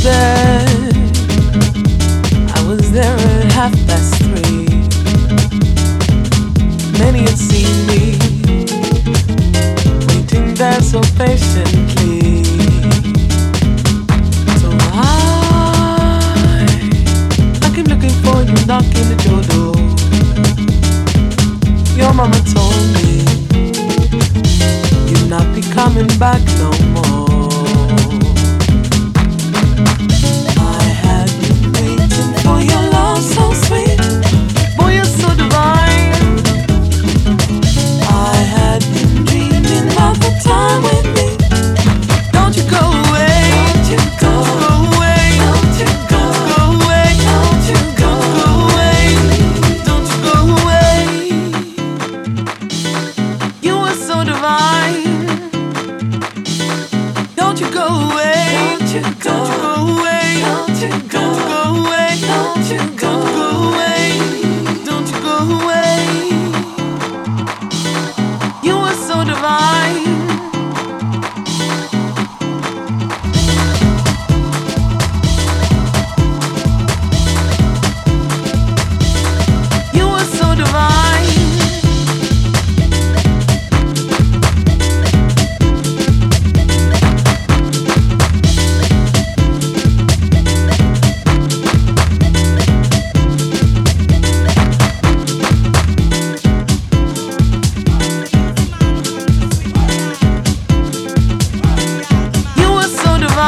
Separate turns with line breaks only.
there. I was there at half past three. Many had seen me waiting there so patiently. So I, I came looking for you, knocking at your door. Your mama told me you'd not be coming back no divine. Don't you go away. Don't you go, Don't you go away.